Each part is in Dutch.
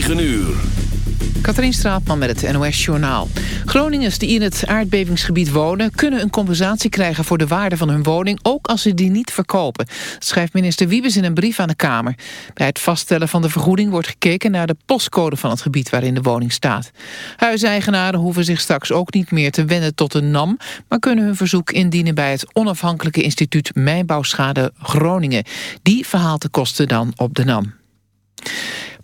9 uur. Katrien Straatman met het NOS-journaal. Groningers die in het aardbevingsgebied wonen... kunnen een compensatie krijgen voor de waarde van hun woning... ook als ze die niet verkopen. Schrijft minister Wiebes in een brief aan de Kamer. Bij het vaststellen van de vergoeding wordt gekeken... naar de postcode van het gebied waarin de woning staat. Huiseigenaren hoeven zich straks ook niet meer te wenden tot een NAM... maar kunnen hun verzoek indienen bij het onafhankelijke instituut Mijnbouwschade Groningen. Die verhaalt de kosten dan op de NAM.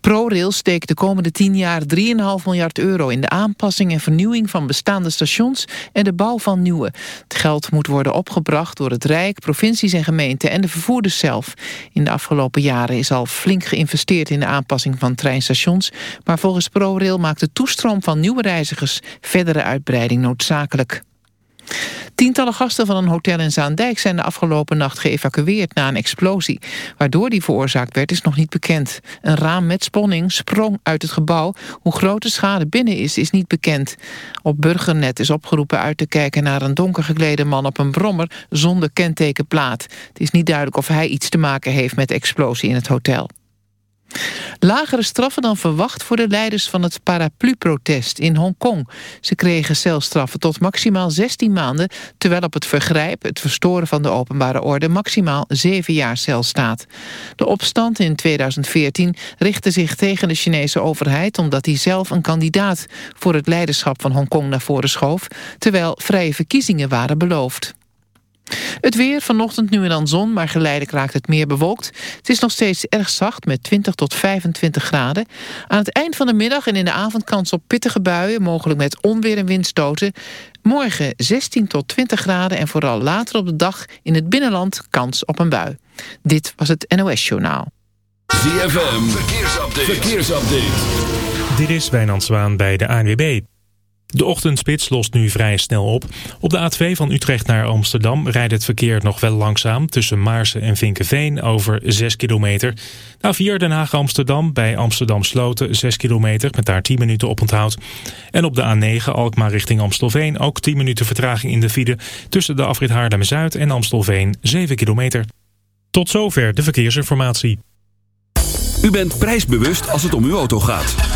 ProRail steekt de komende 10 jaar 3,5 miljard euro in de aanpassing en vernieuwing van bestaande stations en de bouw van nieuwe. Het geld moet worden opgebracht door het Rijk, provincies en gemeenten en de vervoerders zelf. In de afgelopen jaren is al flink geïnvesteerd in de aanpassing van treinstations, maar volgens ProRail maakt de toestroom van nieuwe reizigers verdere uitbreiding noodzakelijk. Tientallen gasten van een hotel in Zaandijk zijn de afgelopen nacht geëvacueerd na een explosie. Waardoor die veroorzaakt werd is nog niet bekend. Een raam met sponning sprong uit het gebouw. Hoe groot de schade binnen is, is niet bekend. Op Burgernet is opgeroepen uit te kijken naar een donker geklede man op een brommer zonder kentekenplaat. Het is niet duidelijk of hij iets te maken heeft met de explosie in het hotel. Lagere straffen dan verwacht voor de leiders van het paraplu-protest in Hongkong. Ze kregen celstraffen tot maximaal 16 maanden... terwijl op het vergrijp, het verstoren van de openbare orde... maximaal 7 jaar cel staat. De opstand in 2014 richtte zich tegen de Chinese overheid... omdat hij zelf een kandidaat voor het leiderschap van Hongkong naar voren schoof... terwijl vrije verkiezingen waren beloofd. Het weer, vanochtend nu en dan zon, maar geleidelijk raakt het meer bewolkt. Het is nog steeds erg zacht met 20 tot 25 graden. Aan het eind van de middag en in de avond kans op pittige buien... mogelijk met onweer en windstoten. Morgen 16 tot 20 graden en vooral later op de dag... in het binnenland kans op een bui. Dit was het NOS Journaal. ZFM, verkeersupdate. verkeersupdate. Dit is Wijnand Zwaan bij de ANWB. De ochtendspits lost nu vrij snel op. Op de A2 van Utrecht naar Amsterdam rijdt het verkeer nog wel langzaam... tussen Maarsen en Vinkenveen over 6 kilometer. De A4 Den Haag-Amsterdam bij Amsterdam Sloten 6 kilometer... met daar 10 minuten op onthoud. En op de A9 Alkmaar richting Amstelveen ook 10 minuten vertraging in de file... tussen de afrit Haarlem-Zuid en Amstelveen 7 kilometer. Tot zover de verkeersinformatie. U bent prijsbewust als het om uw auto gaat.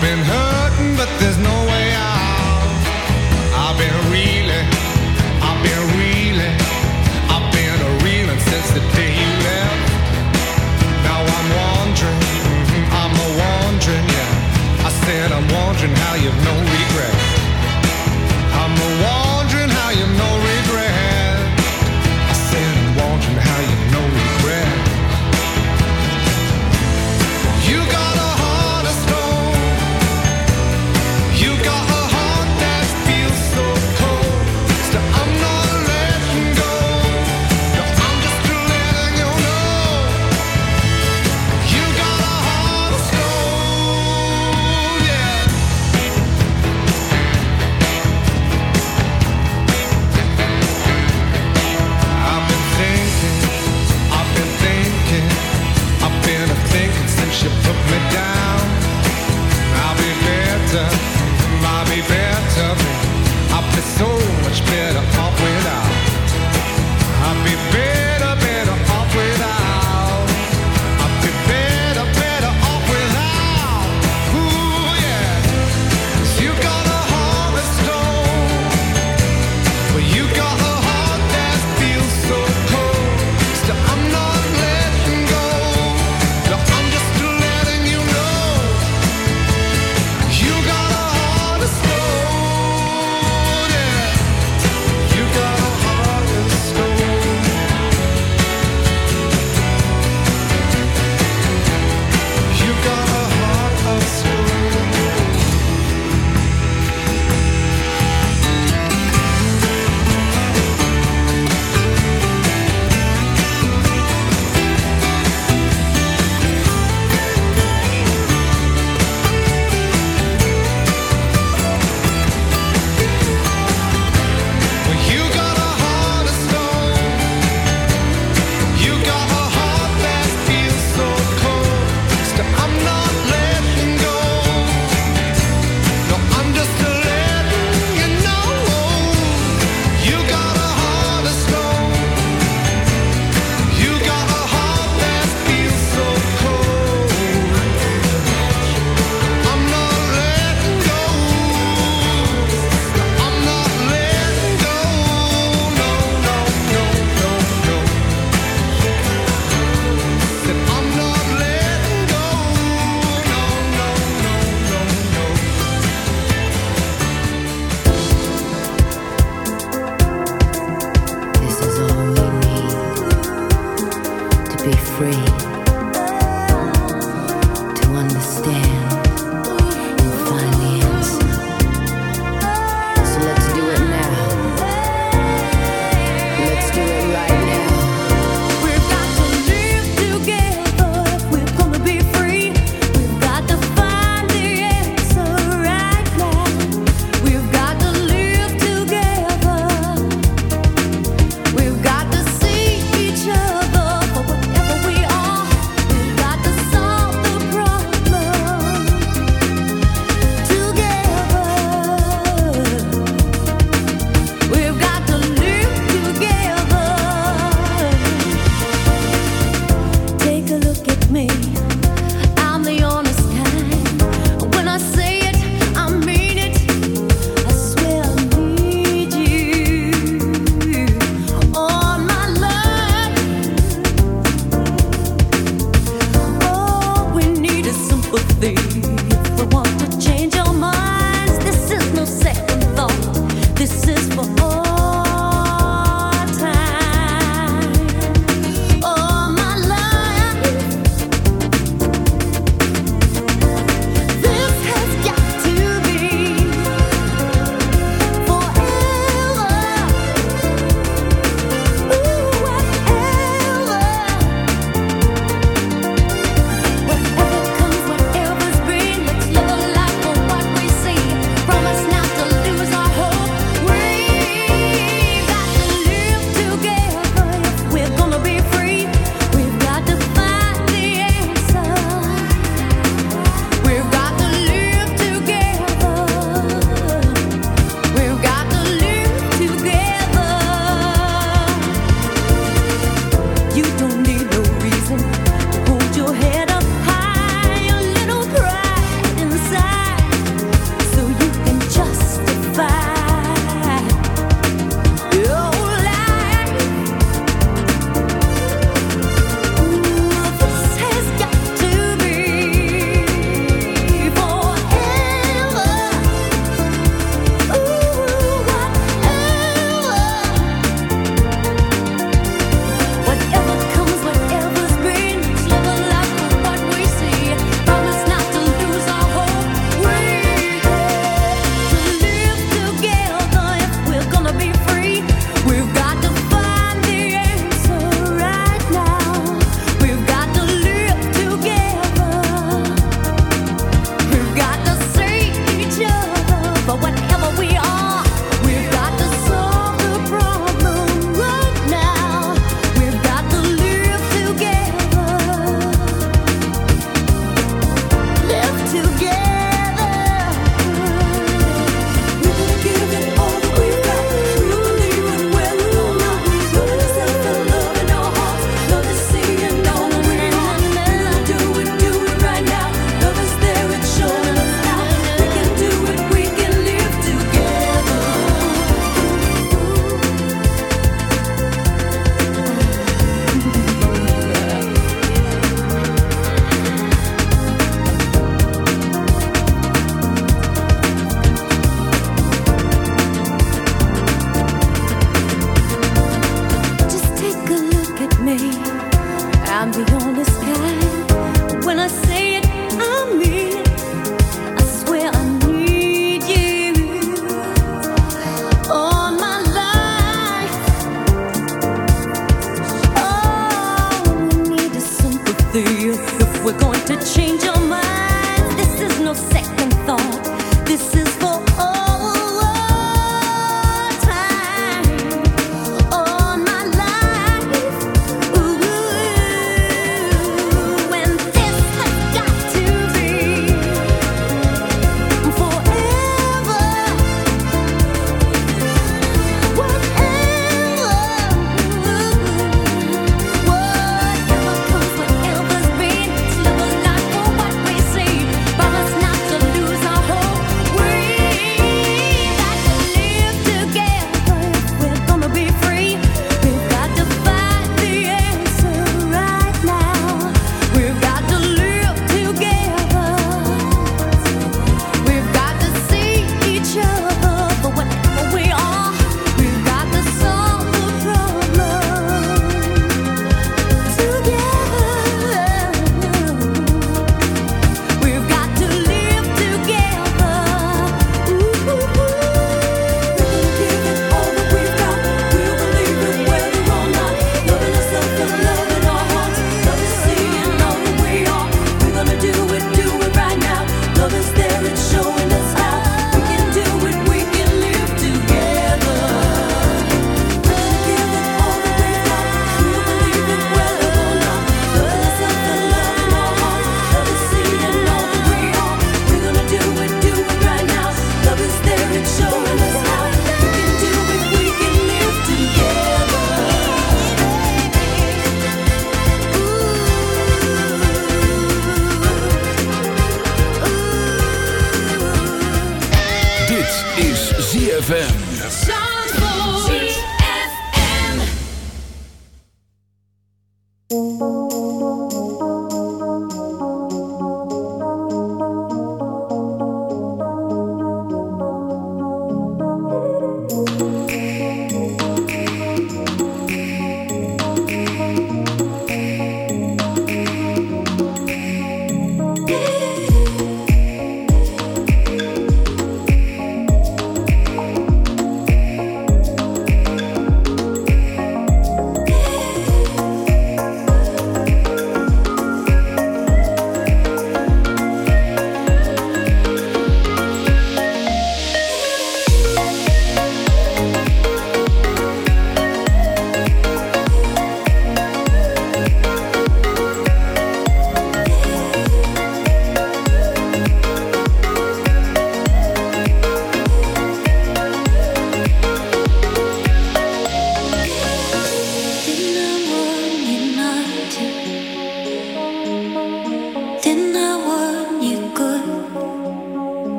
I've been hurting, but there's no way out. I've been reeling, I've been reeling, I've been a reeling since the day you left. Now I'm mhm, I'm a yeah. I said I'm wondering how you've no regret. I'm a wondering how you've no regret.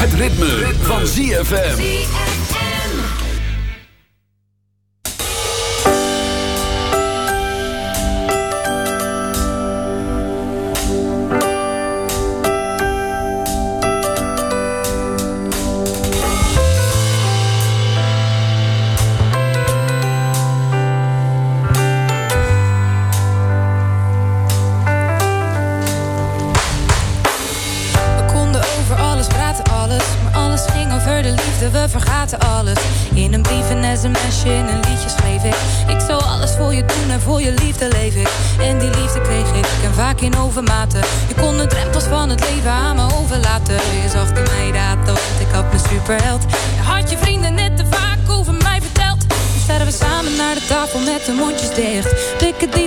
Het ritme, van ZFM.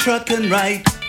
truck and ride.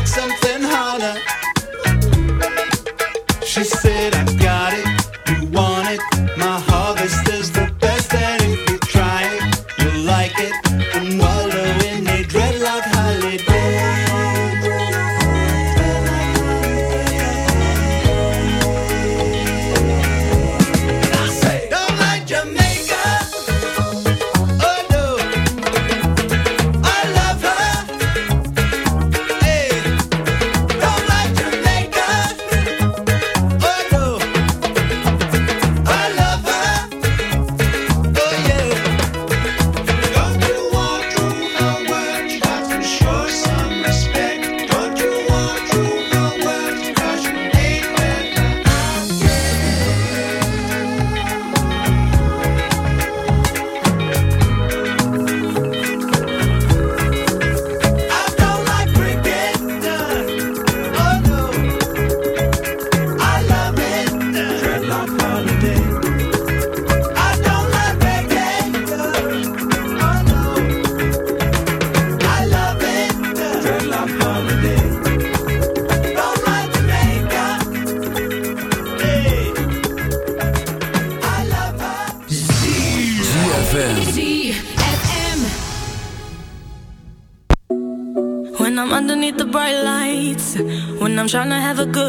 Like something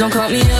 Don't call me up,